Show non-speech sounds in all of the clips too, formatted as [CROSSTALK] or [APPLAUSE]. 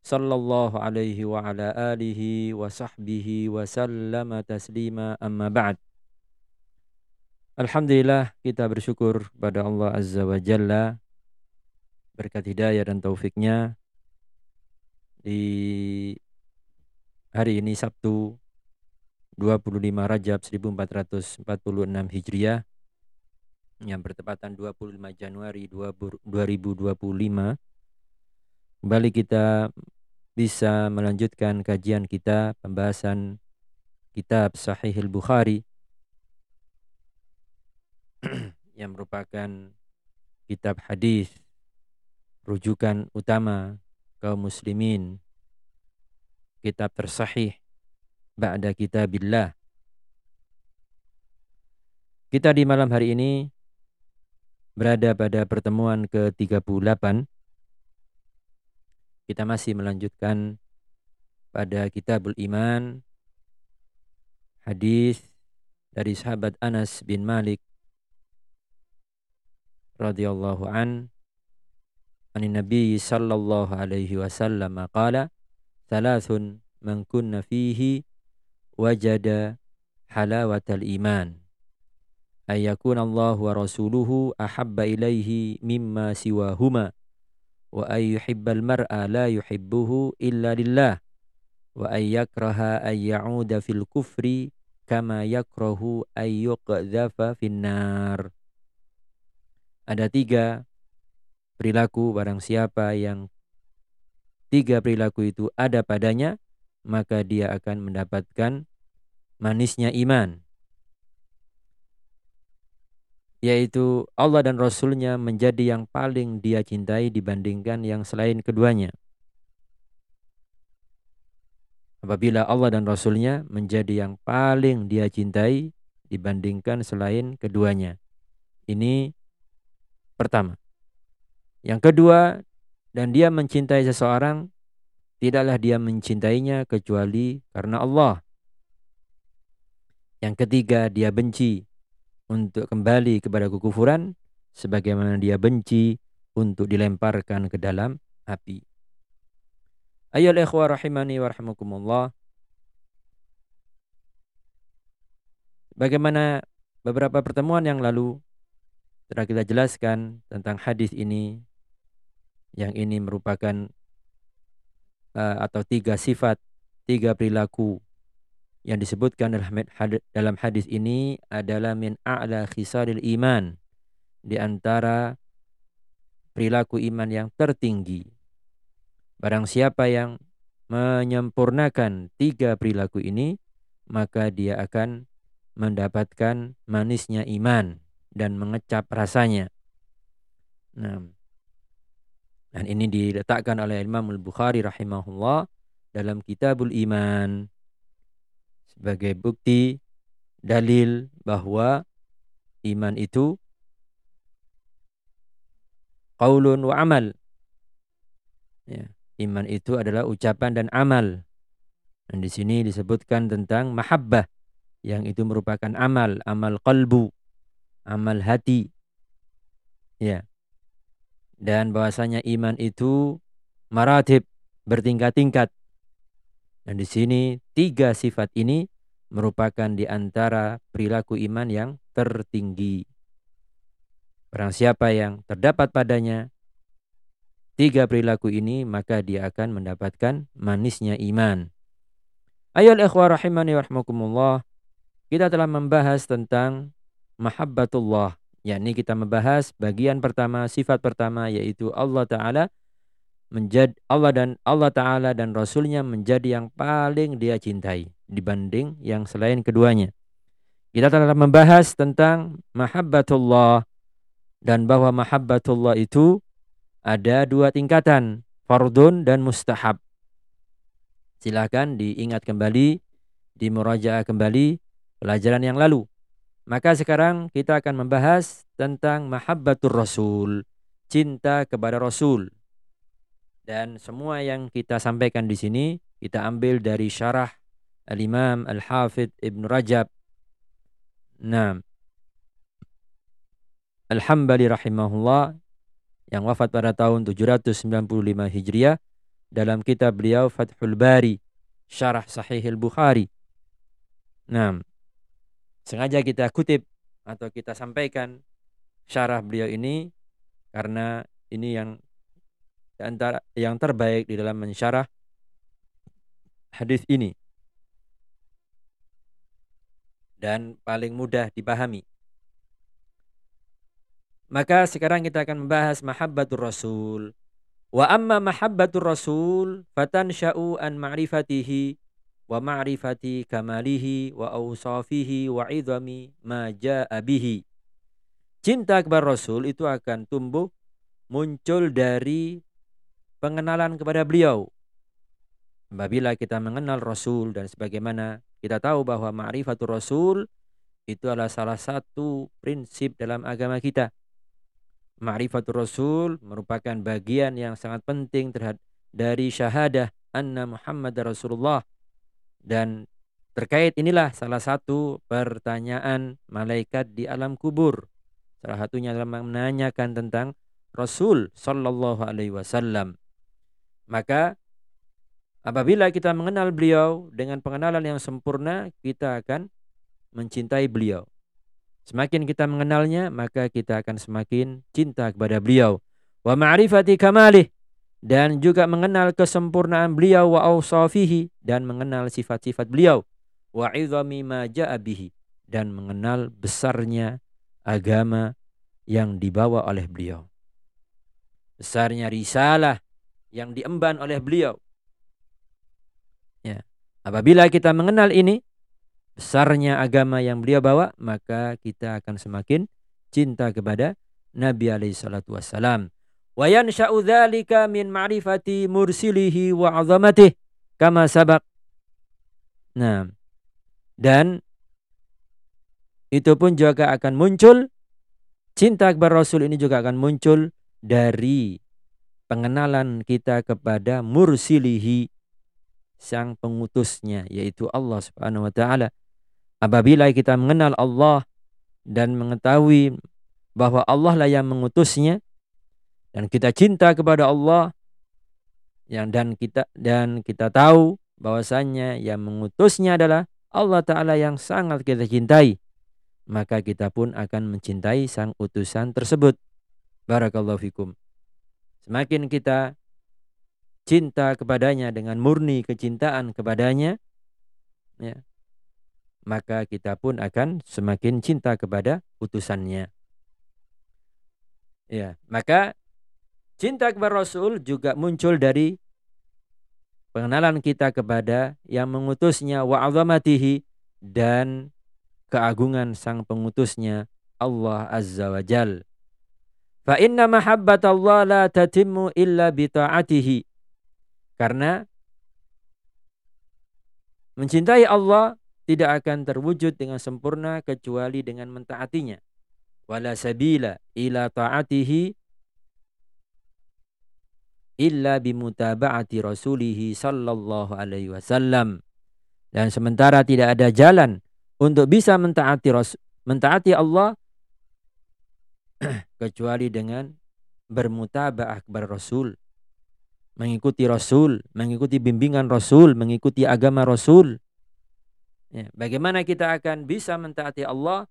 sallallahu alaihi wa ala alihi wa sahbihi wa sallama taslima. Amma ba'd. Alhamdulillah kita bersyukur pada Allah Azza wa Jalla. Berkat hidayah dan taufiknya di hari ini Sabtu 25 Rajab 1446 Hijriah yang bertepatan 25 Januari 2025 Kembali kita bisa melanjutkan kajian kita pembahasan kitab Sahih Al-Bukhari. [CLEARS THROAT] Yang merupakan kitab hadis rujukan utama kaum muslimin. Kitab tersahih ba'da kitabillah. Kita di malam hari ini berada pada pertemuan ke-38 kita masih melanjutkan pada Kitabul Iman hadis dari sahabat Anas bin Malik radhiyallahu an an Nabi sallallahu alaihi wasallam qala thalathun man kunna fihi wajada halawatal iman ayyakun Allah wa rasuluhu ahabba ilaihi mimma siwahuma wa ay yuhibbal mar'a la yuhibbuhu illa lillah wa ay yakraha ay ya'uda fil kufri kama yakrahu ay yuqdhafa finnar ada tiga perilaku barang siapa yang tiga perilaku itu ada padanya maka dia akan mendapatkan manisnya iman yaitu Allah dan Rasulnya menjadi yang paling dia cintai dibandingkan yang selain keduanya. Apabila Allah dan Rasulnya menjadi yang paling dia cintai dibandingkan selain keduanya. Ini pertama. Yang kedua, dan dia mencintai seseorang, tidaklah dia mencintainya kecuali karena Allah. Yang ketiga, dia benci untuk kembali kepada kekufuran sebagaimana dia benci untuk dilemparkan ke dalam api. Ayol ikhwah rahimani. Bagaimana beberapa pertemuan yang lalu telah kita jelaskan tentang hadis ini yang ini merupakan uh, atau tiga sifat, tiga perilaku yang disebutkan dalam hadis ini adalah min a'la khisalil iman di antara perilaku iman yang tertinggi. Barang siapa yang menyempurnakan tiga perilaku ini, maka dia akan mendapatkan manisnya iman dan mengecap rasanya. Nah, dan ini diletakkan oleh Imam Al-Bukhari rahimahullah dalam Kitabul Iman sebagai bukti dalil bahwa iman itu qaulun wa amal. Ya, iman itu adalah ucapan dan amal. Dan di sini disebutkan tentang mahabbah yang itu merupakan amal, amal qalbu, amal hati. Ya. Dan bahwasanya iman itu maratib bertingkat-tingkat. Dan di sini tiga sifat ini merupakan di antara perilaku iman yang tertinggi. Barang siapa yang terdapat padanya tiga perilaku ini, maka dia akan mendapatkan manisnya iman. Ayol ikhwah rahimani warahmatullah. Kita telah membahas tentang mahabbatullah. yakni kita membahas bagian pertama, sifat pertama yaitu Allah Ta'ala menjadi Allah dan Allah taala dan rasulnya menjadi yang paling dia cintai dibanding yang selain keduanya. Kita telah membahas tentang mahabbatullah dan bahwa mahabbatullah itu ada dua tingkatan, fardun dan mustahab. Silahkan diingat kembali, dimurajaah kembali pelajaran yang lalu. Maka sekarang kita akan membahas tentang mahabbatur rasul, cinta kepada rasul. Dan semua yang kita sampaikan di sini kita ambil dari syarah Al-Imam Al-Hafidh Ibn Rajab. Nah, Al-Hambali rahimahullah yang wafat pada tahun 795 Hijriah dalam kitab beliau Fathul Bari, Syarah Sahih Al-Bukhari. Nah, sengaja kita kutip atau kita sampaikan syarah beliau ini karena ini yang antara yang terbaik di dalam mensyarah hadis ini dan paling mudah dipahami. Maka sekarang kita akan membahas mahabbatur rasul. Wa amma mahabbatur rasul fatansha'u an ma'rifatihi wa ma'rifati kamalihi wa awsafihi wa idhami ma ja'a bihi. Cinta kepada Rasul itu akan tumbuh muncul dari pengenalan kepada beliau. Apabila kita mengenal Rasul dan sebagaimana kita tahu bahwa ma'rifatul Rasul itu adalah salah satu prinsip dalam agama kita. Ma'rifatul rasul merupakan bagian yang sangat penting terhadap dari syahadah anna Muhammad Rasulullah. Dan terkait inilah salah satu pertanyaan malaikat di alam kubur. Salah satunya adalah menanyakan tentang Rasul sallallahu alaihi wasallam maka apabila kita mengenal beliau dengan pengenalan yang sempurna kita akan mencintai beliau Semakin kita mengenalnya, maka kita akan semakin cinta kepada beliau. Wa ma'rifati kamalih dan juga mengenal kesempurnaan beliau wa awsafihi dan mengenal sifat-sifat beliau wa idhami ma ja'a bihi dan mengenal besarnya agama yang dibawa oleh beliau. Besarnya risalah yang diemban oleh beliau. Ya. Apabila kita mengenal ini, besarnya agama yang beliau bawa, maka kita akan semakin cinta kepada Nabi alaihi salatu wassalam. Wa yansha'u dzalika min ma'rifati mursilihi wa 'azamatih kama sabaq. Nah, dan itu pun juga akan muncul cinta kepada Rasul ini juga akan muncul dari pengenalan kita kepada mursilihi sang pengutusnya yaitu Allah Subhanahu wa taala. Apabila kita mengenal Allah dan mengetahui bahwa Allah lah yang mengutusnya dan kita cinta kepada Allah yang dan kita dan kita tahu bahwasanya yang mengutusnya adalah Allah taala yang sangat kita cintai maka kita pun akan mencintai sang utusan tersebut. Barakallahu fikum semakin kita cinta kepadanya dengan murni kecintaan kepadanya ya maka kita pun akan semakin cinta kepada utusannya. Ya, maka cinta kepada Rasul juga muncul dari pengenalan kita kepada yang mengutusnya wa azamatihi dan keagungan sang pengutusnya Allah Azza wa Jal. Fa inna mahabbat Allah la tatimmu illa bi ta'atihi. Karena mencintai Allah tidak akan terwujud dengan sempurna kecuali dengan mentaatinya. Wala sabila ila ta'atihi illa bimutaba'ati rasulihi sallallahu alaihi wasallam. Dan sementara tidak ada jalan untuk bisa mentaati mentaati Allah [CLEARS THROAT] kecuali dengan bermutaba'ah kepada Rasul. Mengikuti Rasul, mengikuti bimbingan Rasul, mengikuti agama Rasul Ya, bagaimana kita akan bisa mentaati Allah?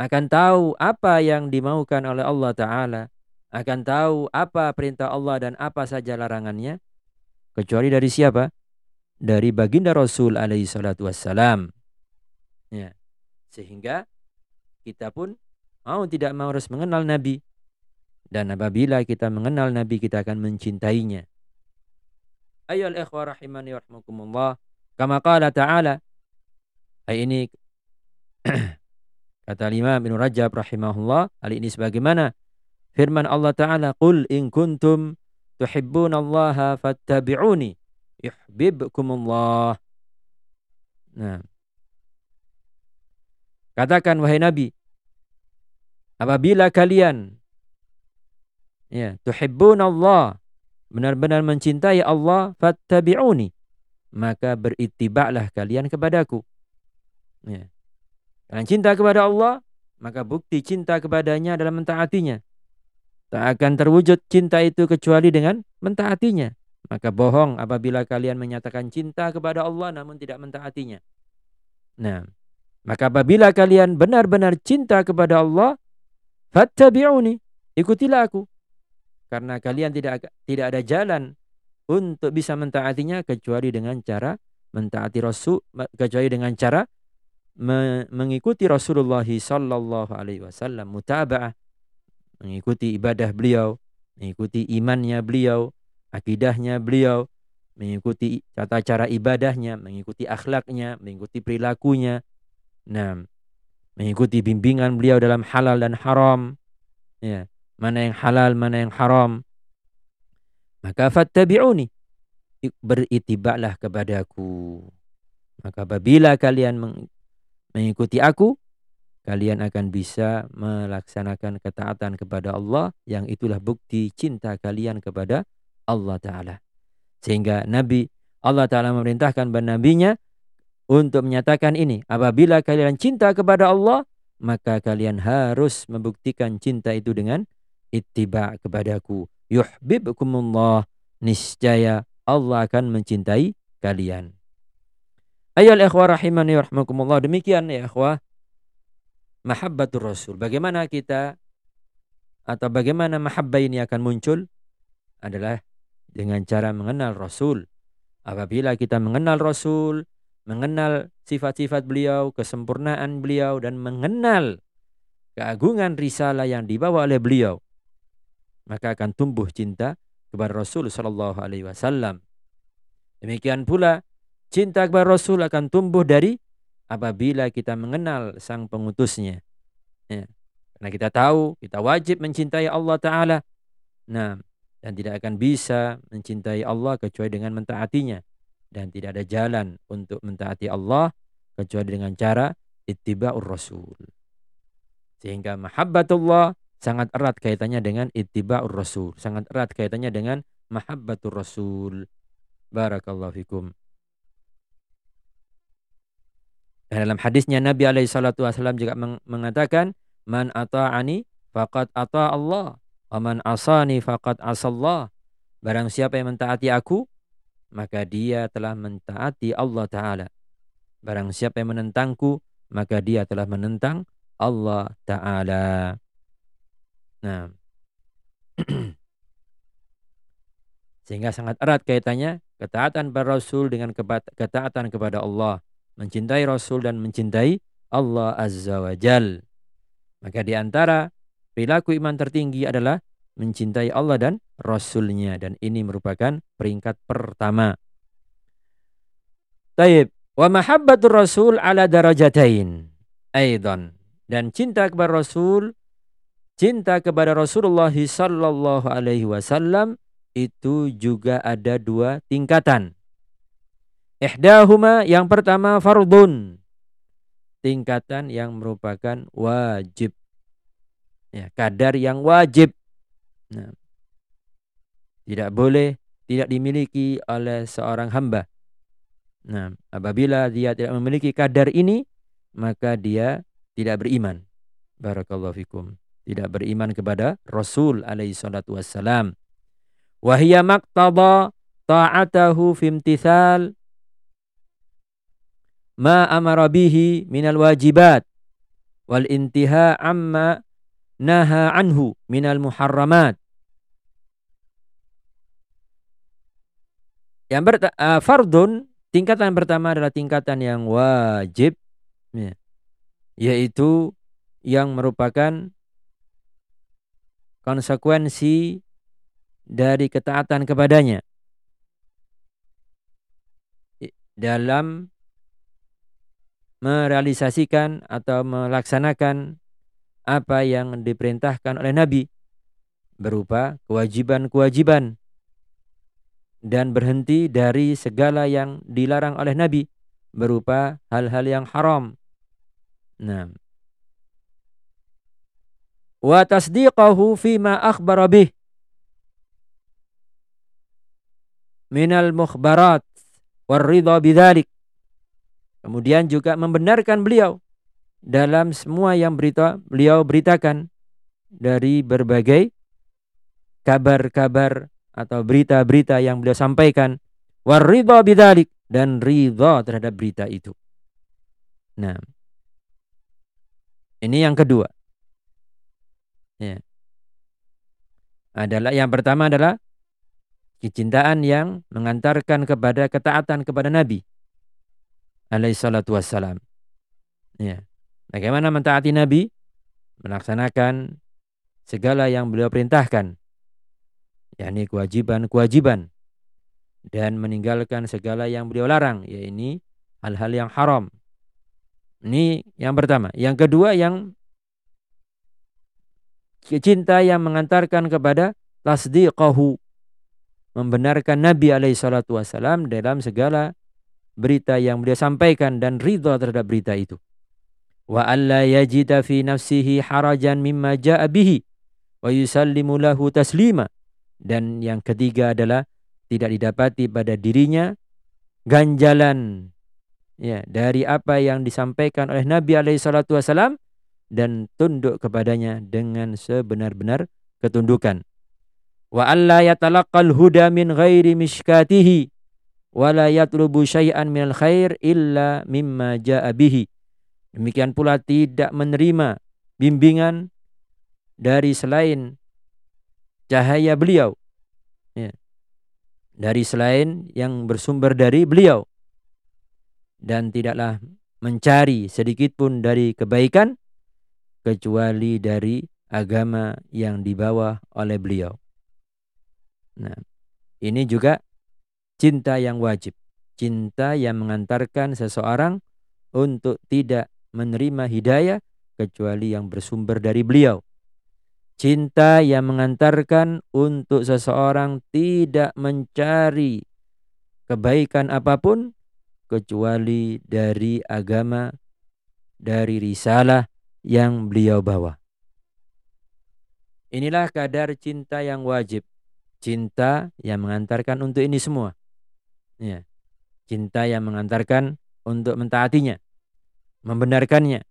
Akan tahu apa yang dimaukan oleh Allah Ta'ala. Akan tahu apa perintah Allah dan apa saja larangannya. Kecuali dari siapa? Dari baginda Rasul alaihi salatu. Ya. Sehingga kita pun mau tidak mau harus mengenal Nabi. Dan apabila kita mengenal Nabi, kita akan mencintainya. Ayo al-ikhwa rahimani rahmakumullah. Kama qala ta'ala. Ini [CLEARS THROAT] kata Imam Ibn Rajab rahimahullah. Hal ini sebagaimana firman Allah Ta'ala. Qul in kuntum tuhibbunallaha fattabi'uni yuhibbukumullah. Nah. Katakan wahai Nabi, apabila kalian ya tuhibbun Allah benar-benar mencintai Allah fattabi'uni maka beritibaklah kalian kepadaku. Ya. Kalian cinta kepada Allah maka bukti cinta kepadanya adalah mentaatinya. Tak akan terwujud cinta itu kecuali dengan mentaatinya. Maka bohong apabila kalian menyatakan cinta kepada Allah namun tidak mentaatinya. Nah maka apabila kalian benar-benar cinta kepada Allah, fattabi'uni, ikutilah aku. Karena kalian tidak tidak ada jalan untuk bisa mentaatinya kecuali dengan cara mentaati Rasul kecuali dengan cara me, mengikuti Rasulullah sallallahu alaihi wasallam mutaba'ah mengikuti ibadah beliau, mengikuti imannya beliau, akidahnya beliau, mengikuti tata cara ibadahnya, mengikuti akhlaknya, mengikuti perilakunya, Nah, mengikuti bimbingan beliau dalam halal dan haram. Ya, mana yang halal, mana yang haram. Maka fattabi'uni. Beritibaklah kepadaku. Maka apabila kalian mengikuti aku, kalian akan bisa melaksanakan ketaatan kepada Allah yang itulah bukti cinta kalian kepada Allah Ta'ala. Sehingga Nabi Allah Ta'ala memerintahkan nabinya untuk menyatakan ini. Apabila kalian cinta kepada Allah, maka kalian harus membuktikan cinta itu dengan ittiba kepadaku. Yuhibbukumullah. Niscaya Allah akan mencintai kalian. Ayol ikhwah rahimani rahmakumullah. Demikian ya ikhwah. Mahabbatur Rasul. Bagaimana kita atau bagaimana mahabbah ini akan muncul adalah dengan cara mengenal Rasul. Apabila kita mengenal Rasul, mengenal sifat-sifat beliau, kesempurnaan beliau dan mengenal keagungan risalah yang dibawa oleh beliau, maka akan tumbuh cinta kepada Rasul sallallahu alaihi wasallam. Demikian pula cinta kepada Rasul akan tumbuh dari apabila kita mengenal sang pengutusnya. Ya. Karena kita tahu kita wajib mencintai Allah taala. Nah, dan tidak akan bisa mencintai Allah kecuali dengan mentaatinya dan tidak ada jalan untuk mentaati Allah kecuali dengan cara ittiba'ur rasul. Sehingga mahabbatullah sangat erat kaitannya dengan ittiba'ur rasul, sangat erat kaitannya dengan mahabbatur rasul. Barakallahu fikum. Dan dalam hadisnya Nabi alaihi salatu wasallam juga mengatakan man ata'ani faqad ata Allah wa man asani faqad asallah. Barang siapa yang mentaati aku maka dia telah mentaati Allah Ta'ala. Barang siapa yang menentangku, maka dia telah menentang Allah Ta'ala. Nah, [CLEARS THROAT] sehingga sangat erat kaitannya ketaatan Rasul dengan ketaatan kepada Allah. Mencintai Rasul dan mencintai Allah Azza wa Jal. Maka di antara perilaku iman tertinggi adalah mencintai Allah dan Rasulnya dan ini merupakan peringkat pertama. Taib. Wa mahabbatur Rasul ala darajatain. Aidan. Dan cinta kepada Rasul, cinta kepada Rasulullah sallallahu alaihi wasallam itu juga ada dua tingkatan. Ihdahuma yang pertama fardun. Tingkatan yang merupakan wajib. Ya, kadar yang wajib Nah, tidak boleh tidak dimiliki oleh seorang hamba. Nah, apabila dia tidak memiliki kadar ini, maka dia tidak beriman. Barakallahu fikum. Tidak beriman kepada Rasul alaihi salatu wassalam. Wahia maqtada ta'atahu fimtithal ma amara bihi minal wajibat wal intiha amma naha anhu minal muharramat. Yang ber, uh, fardun tingkatan pertama adalah tingkatan yang wajib ya, yaitu yang merupakan konsekuensi dari ketaatan kepadanya dalam merealisasikan atau melaksanakan apa yang diperintahkan oleh Nabi berupa kewajiban-kewajiban dan berhenti dari segala yang dilarang oleh Nabi berupa hal-hal yang haram. Nah. Wa tasdiqahu fima akhbara bih minal mukhbarat warridha bidzalik. Kemudian juga membenarkan beliau dalam semua yang berita beliau beritakan dari berbagai kabar-kabar atau berita-berita yang beliau sampaikan waridha bidzalik dan ridha terhadap berita itu. Nah, ini yang kedua. Ya. Adalah yang pertama adalah kecintaan yang mengantarkan kepada ketaatan kepada Nabi alaihi salatu wassalam. Ya. Bagaimana mentaati Nabi? Melaksanakan segala yang beliau perintahkan yakni kewajiban-kewajiban dan meninggalkan segala yang beliau larang yaitu hal-hal yang haram. Ini yang pertama. Yang kedua yang cinta yang mengantarkan kepada tasdiqahu membenarkan Nabi alaihi dalam segala berita yang beliau sampaikan dan ridha terhadap berita itu. Wa alla yajida fi nafsihi harajan mimma ja'a bihi wa yusallimu lahu taslima dan yang ketiga adalah tidak didapati pada dirinya ganjalan ya dari apa yang disampaikan oleh Nabi alaihi salatu wasalam dan tunduk kepadanya dengan sebenar-benar ketundukan. Wa alla yatalaqqal huda min ghairi mishkatihi wa la yatlubu syai'an minal khair illa mimma ja'a bihi. Demikian pula tidak menerima bimbingan dari selain cahaya beliau ya. dari selain yang bersumber dari beliau dan tidaklah mencari sedikit pun dari kebaikan kecuali dari agama yang dibawa oleh beliau. Nah, ini juga cinta yang wajib, cinta yang mengantarkan seseorang untuk tidak menerima hidayah kecuali yang bersumber dari beliau. Cinta yang mengantarkan untuk seseorang tidak mencari kebaikan apa pun kecuali dari agama, dari risalah yang beliau bawa. Inilah kadar cinta yang wajib. Cinta yang mengantarkan untuk ini semua. Ya. Cinta yang mengantarkan untuk mentaatinya, membenarkannya,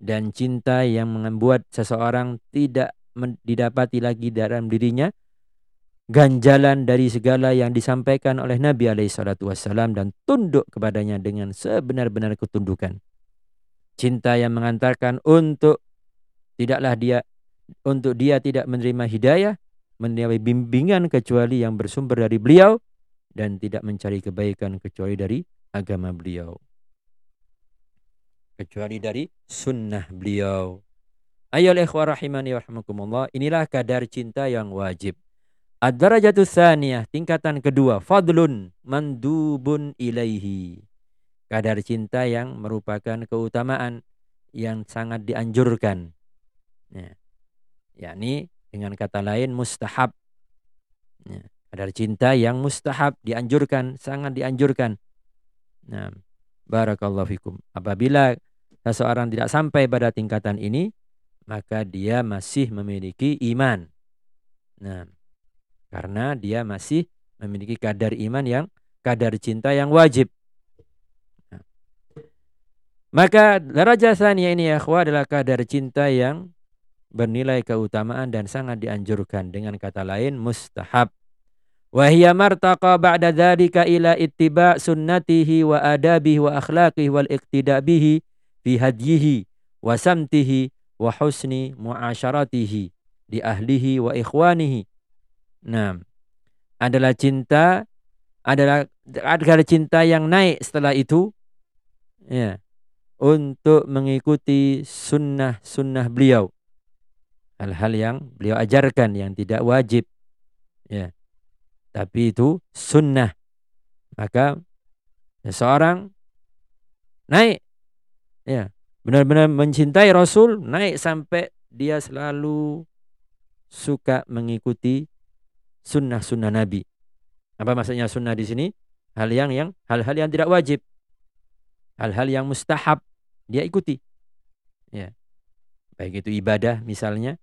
dan cinta yang membuat seseorang tidak didapati lagi dalam dirinya ganjalan dari segala yang disampaikan oleh Nabi alaihi salatu wasallam dan tunduk kepadanya dengan sebenar-benar ketundukan. Cinta yang mengantarkan untuk tidaklah dia untuk dia tidak menerima hidayah, menerima bimbingan kecuali yang bersumber dari beliau dan tidak mencari kebaikan kecuali dari agama beliau. Kecuali dari sunnah beliau. Ayo ikhwah rahimani Inilah kadar cinta yang wajib. Ad-darajatu tsaniyah, tingkatan kedua, fadlun mandubun ilaihi. Kadar cinta yang merupakan keutamaan yang sangat dianjurkan. Ya. Yakni dengan kata lain mustahab. Ya. Kadar cinta yang mustahab dianjurkan, sangat dianjurkan. Nah, barakallahu fikum. Apabila seseorang tidak sampai pada tingkatan ini, maka dia masih memiliki iman. Nah, karena dia masih memiliki kadar iman yang kadar cinta yang wajib. Nah. Maka daraja sania ini ya adalah kadar cinta yang bernilai keutamaan dan sangat dianjurkan dengan kata lain mustahab. Wahia martaqa ba'da ila ittiba' sunnatihi wa adabihi wa akhlaqihi wal iqtida' fi hadyihi wa samtihi wa husni muasyaratihi di ahlihi wa ikhwanihi. Nah, adalah cinta adalah adalah cinta yang naik setelah itu ya untuk mengikuti sunnah-sunnah beliau. Hal-hal yang beliau ajarkan yang tidak wajib ya. Tapi itu sunnah. Maka seseorang naik ya benar-benar mencintai Rasul naik sampai dia selalu suka mengikuti sunnah-sunnah Nabi Apa maksudnya sunnah di sini? Hal yang yang hal-hal yang tidak wajib. Hal-hal yang mustahab dia ikuti. Ya. Baik itu ibadah misalnya.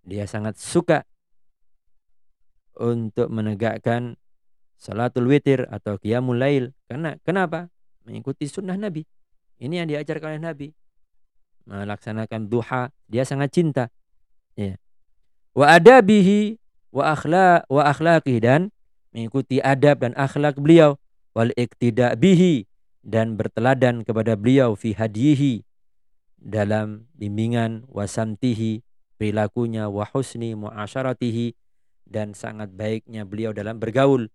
Dia sangat suka untuk menegakkan salatul witir atau qiyamul lail. Karena kenapa? Mengikuti sunnah Nabi. Ini yang diajarkan oleh Nabi. Melaksanakan duha, dia sangat cinta. Ya. Wa adabihi wa akhlaq wa akhlaqih dan mengikuti adab dan akhlak beliau wal iktida bihi dan berteladan kepada beliau fi hadihi dalam bimbingan wasamtihi perilakunya wa husni muasyaratihi dan sangat baiknya beliau dalam bergaul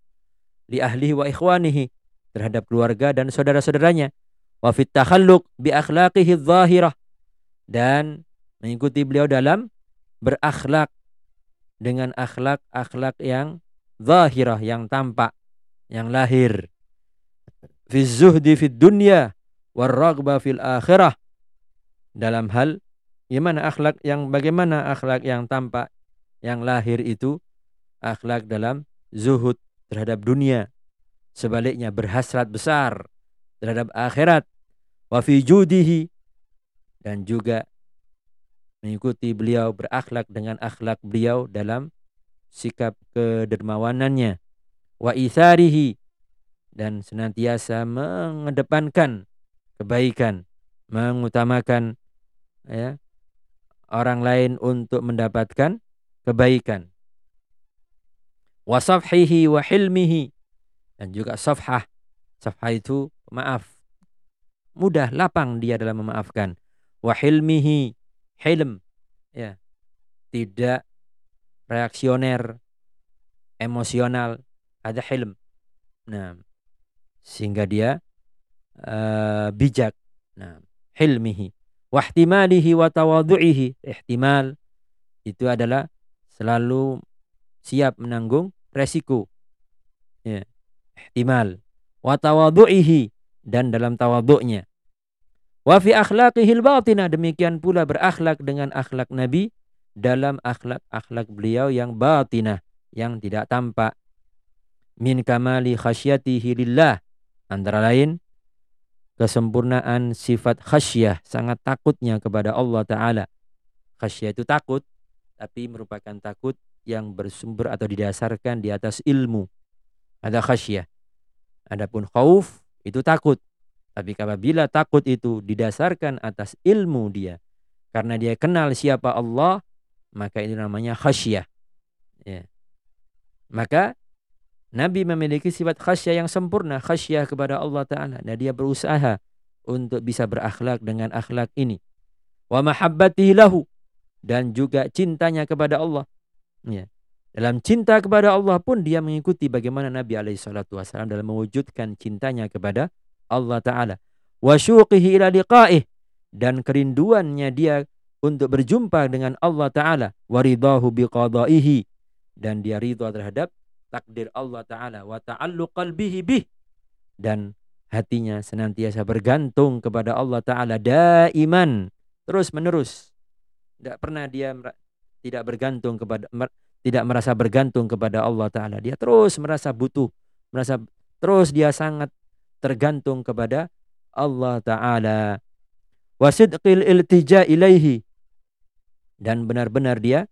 li ahlihi wa ikhwanihi terhadap keluarga dan saudara-saudaranya wa fit takhalluq bi akhlaqihi dhahirah dan mengikuti beliau dalam berakhlak dengan akhlak-akhlak yang zahirah, yang tampak, yang lahir. Fi zuhdi fid dunya warragba fil akhirah. Dalam hal gimana akhlak yang bagaimana akhlak yang tampak, yang lahir itu akhlak dalam zuhud terhadap dunia. Sebaliknya berhasrat besar terhadap akhirat. Wa fi judihi dan juga mengikuti beliau berakhlak dengan akhlak beliau dalam sikap kedermawanannya wa isarihi dan senantiasa mengedepankan kebaikan mengutamakan ya orang lain untuk mendapatkan kebaikan wa safhihi wa hilmihi dan juga safhah. Safhah itu maaf. Mudah lapang dia dalam memaafkan. Wa hilmihi hilm. Ya. Tidak reaksioner emosional. Ada hilm. Nah sehingga dia uh, bijak. Nah hilmihi. Wahtimalihi wa tawadhu'ihi ihtimal itu adalah selalu siap menanggung resiko. Ya ihtimal wa tawadhu'ihi dan dalam tawadhu'nya. Wa fi akhlaqihil batinah demikian pula berakhlak dengan akhlak Nabi dalam akhlak-akhlak beliau yang batinah yang tidak tampak. Min kamali khasyatihi lillah antara lain kesempurnaan sifat khasyah sangat takutnya kepada Allah taala. Khasyah itu takut tapi merupakan takut yang bersumber atau didasarkan di atas ilmu ada khasyah adapun khauf itu takut tapi apabila takut itu didasarkan atas ilmu dia, karena dia kenal siapa Allah, maka itu namanya khasyah. Ya. Maka Nabi memiliki sifat khasyah yang sempurna, khasyah kepada Allah Ta'ala. Dan dia berusaha untuk bisa berakhlak dengan akhlak ini. Wa mahabbatihi lahu. Dan juga cintanya kepada Allah. Ya. Dalam cinta kepada Allah pun dia mengikuti bagaimana Nabi SAW dalam mewujudkan cintanya kepada Allah Ta'ala. Wa syuqihi ila. Dan kerinduannya dia untuk berjumpa dengan Allah Ta'ala. Wa ridahu. Dan dia ridha terhadap takdir Allah Ta'ala. Wa ta'allu qalbihi bih. Dan hatinya senantiasa bergantung kepada Allah Ta'ala. Daiman. Terus menerus. Tidak pernah dia tidak bergantung kepada tidak merasa bergantung kepada Allah Ta'ala. Dia terus merasa butuh. Merasa terus dia sangat tergantung kepada Allah Ta'ala. Wasidqil iltija ilaihi. Dan benar-benar dia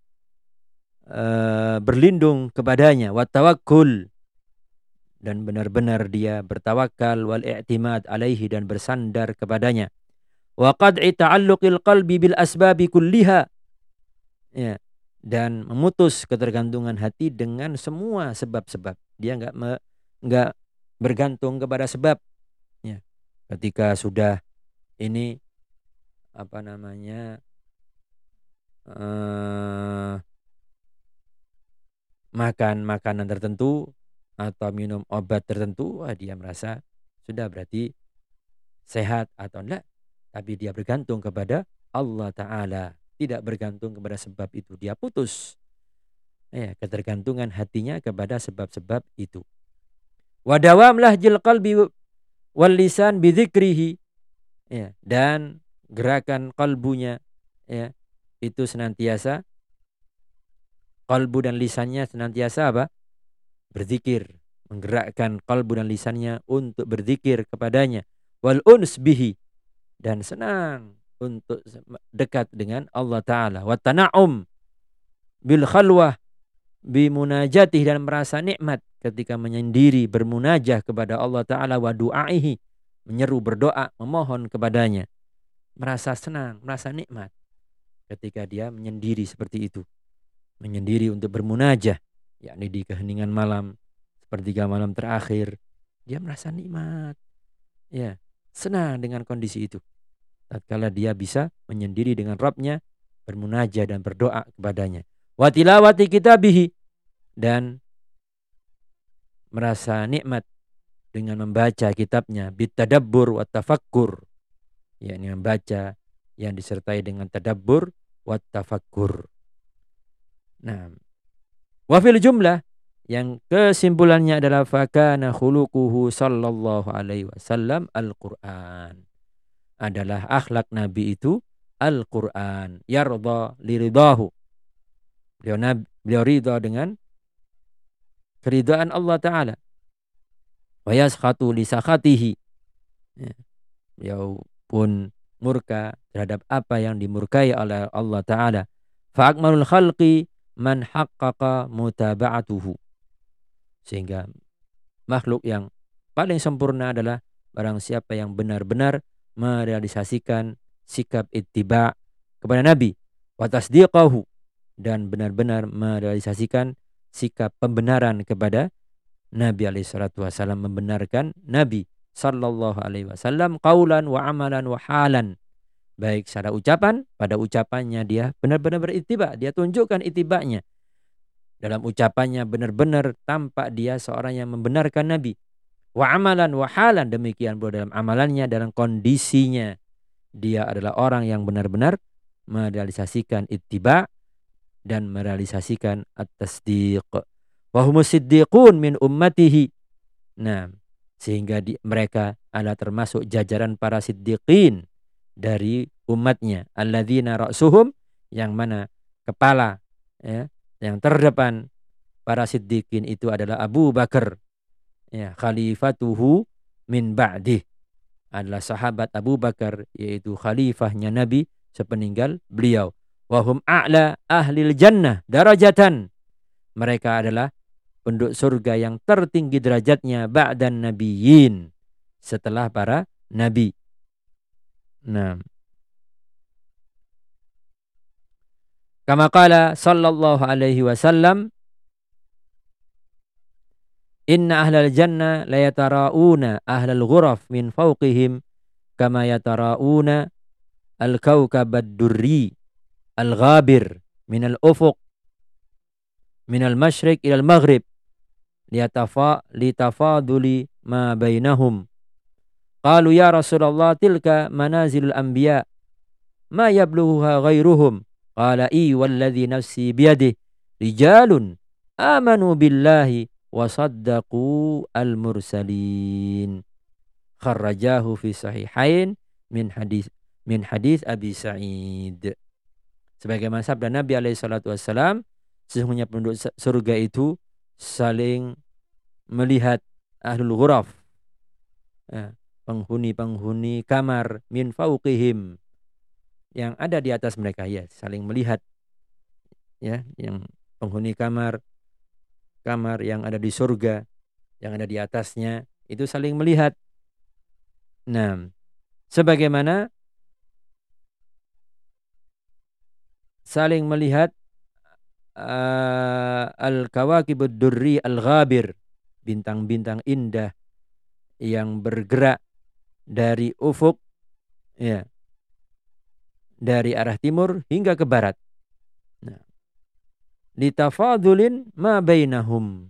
uh, berlindung kepadanya. Wattawakkul. Dan benar-benar dia bertawakal wal i'timad alaihi dan bersandar kepadanya. Wa qad'i ta'alluqil qalbi bil asbabi kulliha. Ya. Dan memutus ketergantungan hati dengan semua sebab-sebab. Dia enggak enggak bergantung kepada sebab. Ya. Ketika sudah ini apa namanya uh, makan makanan tertentu atau minum obat tertentu, wah dia merasa sudah berarti sehat atau enggak. Tapi dia bergantung kepada Allah Ta'ala. Tidak bergantung kepada sebab itu. Dia putus. Ya, ketergantungan hatinya kepada sebab-sebab itu. Wadawamlah jil qalbi wal lisan bidzikrihi. Ya, dan gerakan kalbunya ya itu senantiasa Kalbu dan lisannya senantiasa apa? Berzikir. Menggerakkan kalbu dan lisannya untuk berzikir kepadanya. Wal uns bihi. Dan senang untuk dekat dengan Allah Ta'ala. Wa tana'um bil khalwah bimunajatih dan merasa nikmat ketika menyendiri bermunajah kepada Allah Ta'ala wa du'aihi. Menyeru berdoa, memohon kepadanya. Merasa senang, merasa nikmat ketika dia menyendiri seperti itu menyendiri untuk bermunajah yakni di keheningan malam sepertiga malam terakhir dia merasa nikmat ya senang dengan kondisi itu tatkala dia bisa menyendiri dengan Rabbnya bermunajah dan berdoa kepadanya. Watilawati kitabihi. Dan merasa nikmat dengan membaca kitabnya. Bitadabbur wa tafakkur. Yakni membaca yang disertai dengan tadabbur wa tafakkur. Nah, wafil jumlah yang kesimpulannya adalah fakana khuluquhu sallallahu alaihi wasallam Al-Qur'an. Adalah akhlak Nabi itu Al-Qur'an. Yarda liridahu. Beliau, nabi, beliau ridha dengan keridhaan Allah Ta'ala. Wa yaskhatu li sakhatihi. Ya. Beliau pun murka terhadap apa yang dimurkai oleh Allah Ta'ala. Fa'akmalul khalqi man haqqaqa mutaba'atuhu. Sehingga makhluk yang paling sempurna adalah barang siapa yang benar-benar merealisasikan sikap ittiba kepada Nabi. Wa tasdiqahu. Dan benar-benar merealisasikan sikap pembenaran kepada Nabi alaihi salatu wasallam membenarkan Nabi sallallahu alaihi wasallam qaulan wa amalan wa halan. Baik secara ucapan pada ucapannya dia benar-benar beritibak dia tunjukkan itibaknya dalam ucapannya benar-benar tampak dia seorang yang membenarkan Nabi wa amalan wa halan. Demikian pula dalam amalannya dalam kondisinya. Dia adalah orang yang benar-benar merealisasikan ittiba dan merealisasikan at-tasdiq. Wa humus siddiqun min ummatihi. Nah sehingga di, mereka adalah termasuk jajaran para siddiqin dari umatnya. Alladzina ra'suhum yang mana kepala ya yang terdepan para siddiqin itu adalah Abu Bakar ya khalifatuhu min ba'dih adalah sahabat Abu Bakar yaitu khalifahnya Nabi sepeninggal beliau. Wahum a'la ahlil jannah darajatan. Mereka adalah penduduk surga yang tertinggi derajatnya ba'dan nabiyyin setelah para nabi. Nah. Kama qala sallallahu alaihi wasallam Inna ahlal jannah la yatara'una ahlal ghuraf min fawqihim kama yatara'una al-kawkab ad-durri al-ghabir min al-ufuq min al-masyriq ila al-maghrib liyatafa litafaduli ma bainahum Qalu ya Rasulullah tilka manazilul anbiya ma yablughuha ghairuhum. Qala i walladhi nafsi biyadih rijalun amanu billahi wa saddaqu al-mursalin. Kharrajahu fi sahihain min hadis min hadis Abi Sa'id. Sebagaimana sabda Nabi alaihi salatu wassalam, sesungguhnya penduduk surga itu saling melihat ahlul ghuraf. Ya, penghuni-penghuni kamar min fauqihim yang ada di atas mereka ya saling melihat ya yang penghuni kamar kamar yang ada di surga yang ada di atasnya itu saling melihat nah sebagaimana saling melihat uh, al-kawakibud durri al-ghabir bintang-bintang indah yang bergerak dari ufuk ya dari arah timur hingga ke barat. Litafadulin ma bainahum.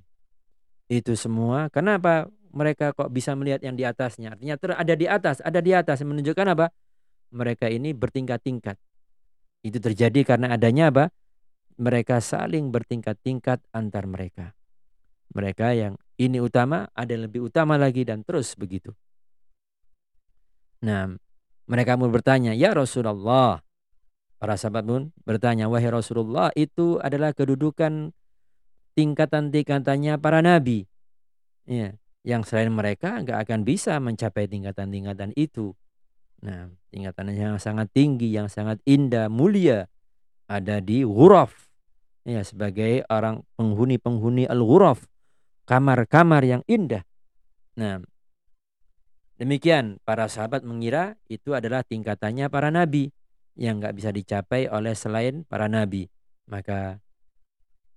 Itu semua kenapa mereka kok bisa melihat yang di atasnya? Artinya ada di atas, ada di atas menunjukkan apa? Mereka ini bertingkat-tingkat. Itu terjadi karena adanya apa? Mereka saling bertingkat-tingkat antar mereka. Mereka yang ini utama, ada yang lebih utama lagi dan terus begitu. Nah, mereka mau bertanya, "Ya Rasulullah, Para sahabat pun bertanya, "Wahai Rasulullah, itu adalah kedudukan tingkatan-tingkatannya para nabi." Ya, yang selain mereka nggak akan bisa mencapai tingkatan-tingkatan itu. Nah, tingkatan yang sangat tinggi, yang sangat indah, mulia ada di ghuraf. Ya, sebagai orang penghuni-penghuni al-ghuraf, kamar-kamar yang indah. Nah, demikian para sahabat mengira itu adalah tingkatannya para nabi yang nggak bisa dicapai oleh selain para nabi. Maka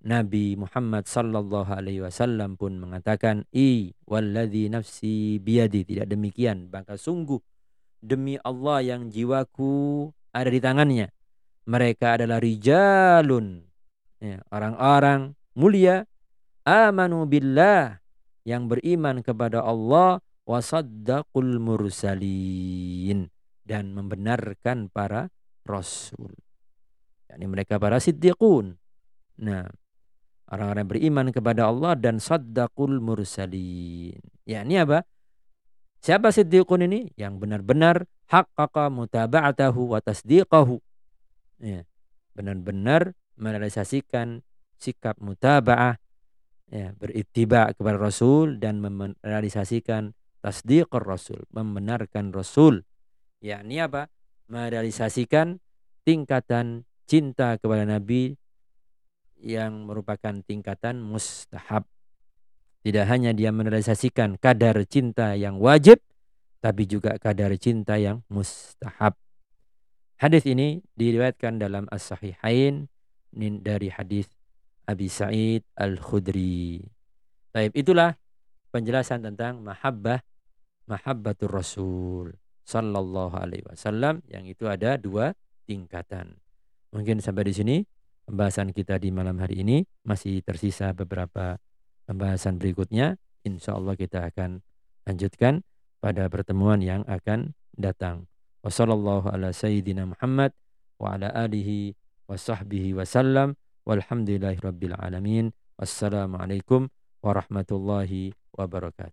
Nabi Muhammad sallallahu alaihi wasallam pun mengatakan, "I walladzi nafsi biyadi." Tidak demikian, maka sungguh demi Allah yang jiwaku ada di tangannya. Mereka adalah rijalun, ya, orang-orang mulia, amanu billah, yang beriman kepada Allah, wasaddaqul mursalin, dan membenarkan para rasul. Yani mereka para siddiqun. Nah, orang-orang beriman kepada Allah dan saddaqul mursalin. Ya, ini apa? Siapa siddiqun ini? Yang benar-benar haqqaqa mutaba'atahu wa tasdiqahu. Ya, benar-benar merealisasikan sikap mutaba'ah ya, berittiba kepada Rasul dan merealisasikan tasdiqur Rasul, membenarkan Rasul. Ya, ini apa? Merealisasikan tingkatan cinta kepada Nabi yang merupakan tingkatan mustahab. Tidak hanya dia merealisasikan kadar cinta yang wajib, tapi juga kadar cinta yang mustahab. Hadis ini diriwayatkan dalam As-Sahihain dari hadis Abi Sa'id Al-Khudri. Baik, itulah penjelasan tentang mahabbah mahabbatur Rasul sallallahu alaihi wasallam yang itu ada dua tingkatan. Mungkin sampai di sini pembahasan kita di malam hari ini masih tersisa beberapa pembahasan berikutnya. Insya Allah kita akan lanjutkan pada pertemuan yang akan datang. Wassalamualaikum ala sayyidina Muhammad wa ala. Wassalamualaikum warahmatullahi wabarakatuh.